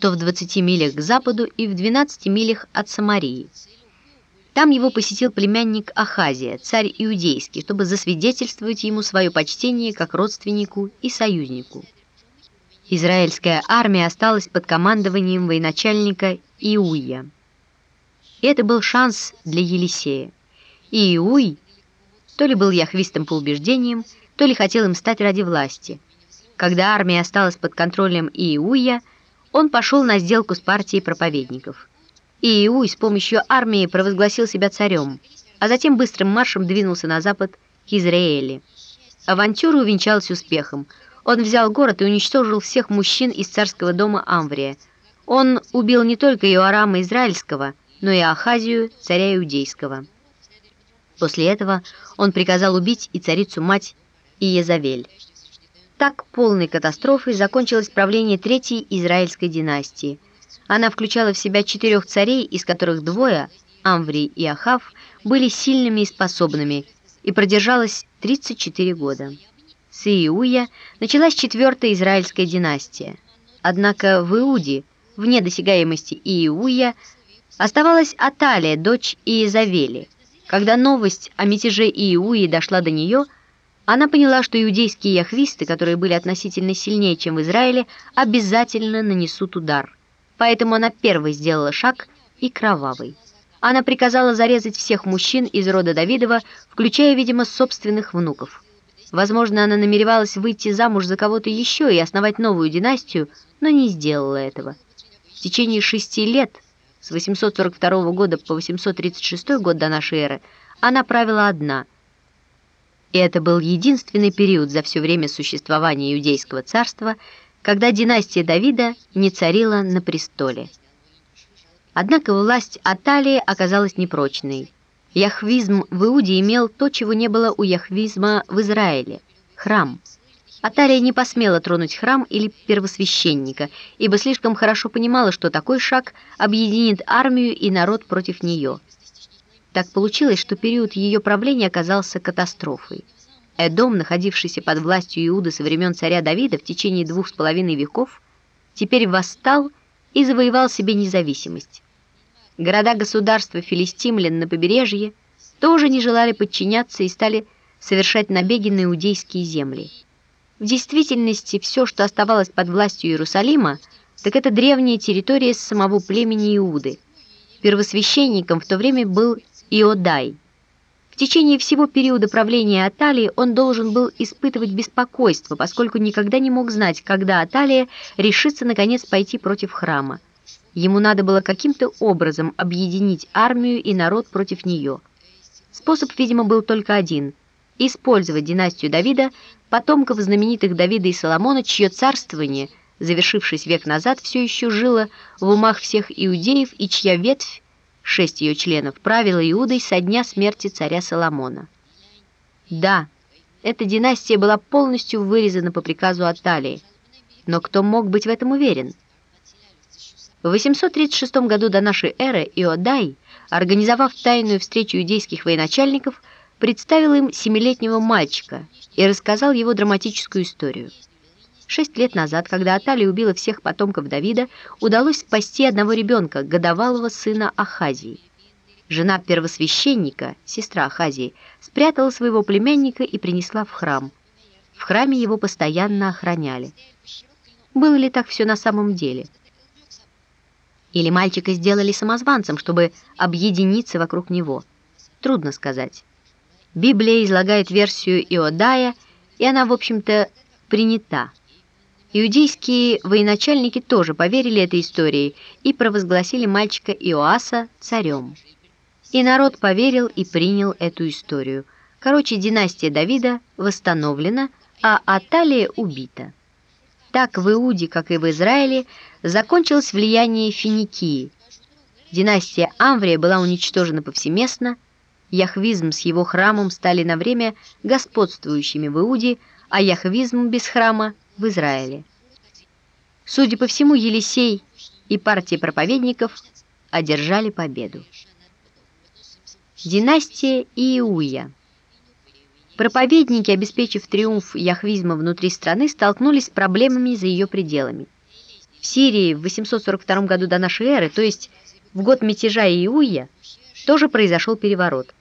что в 20 милях к западу и в 12 милях от Самарии. Там его посетил племянник Ахазия, царь иудейский, чтобы засвидетельствовать ему свое почтение как родственнику и союзнику. Израильская армия осталась под командованием военачальника Иуя. И это был шанс для Елисея. И Иуй то ли был яхвистом по убеждениям, то ли хотел им стать ради власти. Когда армия осталась под контролем Иуя, он пошел на сделку с партией проповедников. Иуй с помощью армии провозгласил себя царем, а затем быстрым маршем двинулся на запад к Израиле. Авантюра увенчалась успехом. Он взял город и уничтожил всех мужчин из царского дома Амврия. Он убил не только Иорама Израильского, но и Ахазию, царя Иудейского. После этого он приказал убить и царицу-мать Иезавель. Так полной катастрофой закончилось правление Третьей Израильской династии. Она включала в себя четырех царей, из которых двое, Амврий и Ахав, были сильными и способными, и продержалась 34 года. С Иуя началась четвертая израильская династия. Однако в Иуде, вне досягаемости Иуя, оставалась Аталия, дочь Иезавели. Когда новость о мятеже Иуи дошла до нее, она поняла, что иудейские яхвисты, которые были относительно сильнее, чем в Израиле, обязательно нанесут удар. Поэтому она первой сделала шаг и кровавый. Она приказала зарезать всех мужчин из рода Давидова, включая, видимо, собственных внуков. Возможно, она намеревалась выйти замуж за кого-то еще и основать новую династию, но не сделала этого. В течение шести лет – с 842 года по 836 год до нашей эры она правила одна. И это был единственный период за все время существования Иудейского царства, когда династия Давида не царила на престоле. Однако власть Аталии оказалась непрочной. Яхвизм в Иуде имел то, чего не было у яхвизма в Израиле – храм – Атария не посмела тронуть храм или первосвященника, ибо слишком хорошо понимала, что такой шаг объединит армию и народ против нее. Так получилось, что период ее правления оказался катастрофой. Эдом, находившийся под властью Иуды со времен царя Давида в течение двух с половиной веков, теперь восстал и завоевал себе независимость. Города-государства филистимлян на побережье тоже не желали подчиняться и стали совершать набеги на иудейские земли. В действительности все, что оставалось под властью Иерусалима, так это древняя территория самого племени Иуды. Первосвященником в то время был Иодай. В течение всего периода правления Аталии он должен был испытывать беспокойство, поскольку никогда не мог знать, когда Аталия решится наконец пойти против храма. Ему надо было каким-то образом объединить армию и народ против нее. Способ, видимо, был только один – использовать династию Давида, потомков знаменитых Давида и Соломона, чье царствование, завершившись век назад, все еще жило в умах всех иудеев и чья ветвь, шесть ее членов, правила Иудой со дня смерти царя Соломона. Да, эта династия была полностью вырезана по приказу Аталии, но кто мог быть в этом уверен? В 836 году до нашей эры Иодай, организовав тайную встречу иудейских военачальников, представил им семилетнего мальчика и рассказал его драматическую историю. Шесть лет назад, когда Аталия убила всех потомков Давида, удалось спасти одного ребенка, годовалого сына Ахазии. Жена первосвященника, сестра Ахазии, спрятала своего племянника и принесла в храм. В храме его постоянно охраняли. Было ли так все на самом деле? Или мальчика сделали самозванцем, чтобы объединиться вокруг него? Трудно сказать. Библия излагает версию Иодая, и она, в общем-то, принята. Иудейские военачальники тоже поверили этой истории и провозгласили мальчика Иоаса царем. И народ поверил и принял эту историю. Короче, династия Давида восстановлена, а Аталия убита. Так в Иуде, как и в Израиле, закончилось влияние Финикии. Династия Амврия была уничтожена повсеместно, Яхвизм с его храмом стали на время господствующими в Иуде, а яхвизм без храма в Израиле. Судя по всему, Елисей и партия проповедников одержали победу. Династия Иуя Проповедники, обеспечив триумф яхвизма внутри страны, столкнулись с проблемами за ее пределами. В Сирии в 842 году до нашей эры, то есть в год мятежа Иуя, тоже произошел переворот.